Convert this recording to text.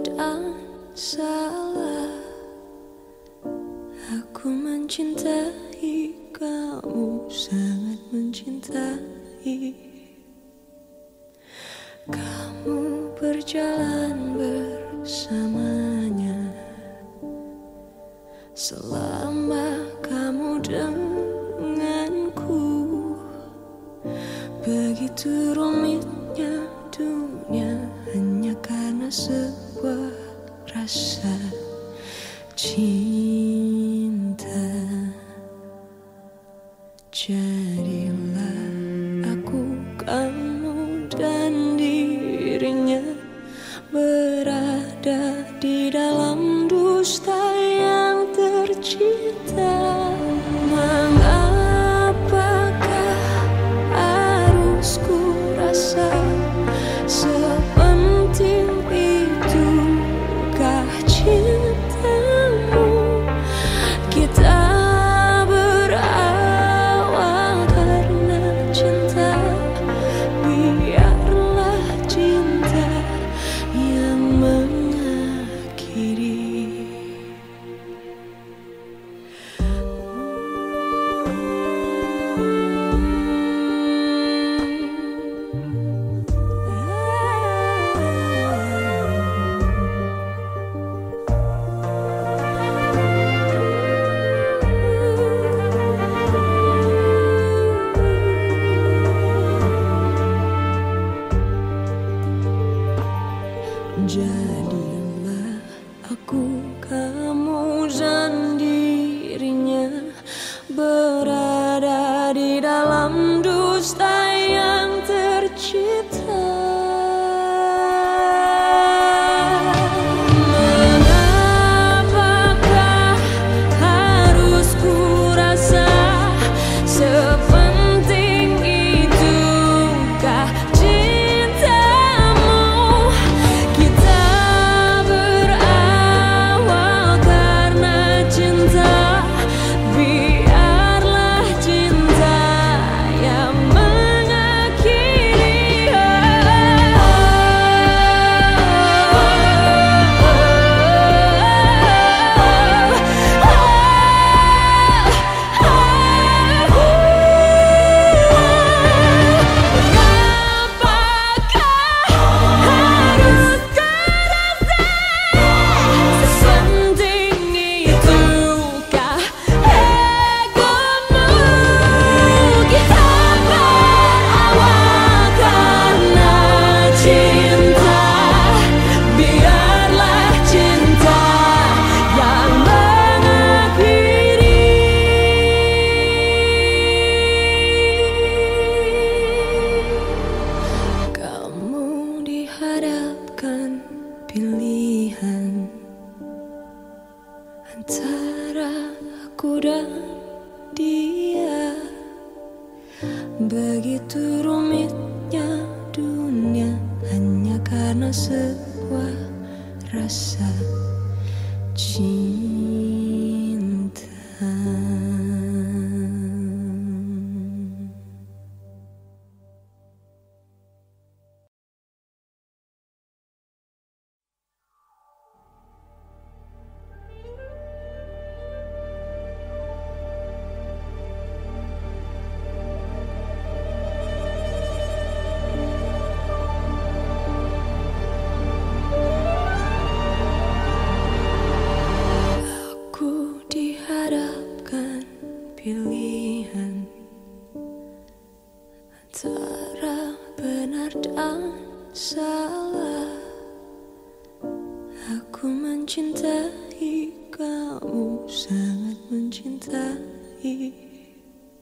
dan salah. Aku mencintai kamu Sangat mencintai. Kamu berjalan bersamanya. Selama kamu denganku Begitu rumitnya dunia Hanya karena sebuah rasa cinta. Jadilah aku kamu dan dirinya Berada di dalam dusta yang tercipta Jadilah aku dan dia Begitu rumitnya dunia Hanya karena sebuah rasa cinta pilihan Antara benar dan salah. Aku mencintai kamu sangat mencintai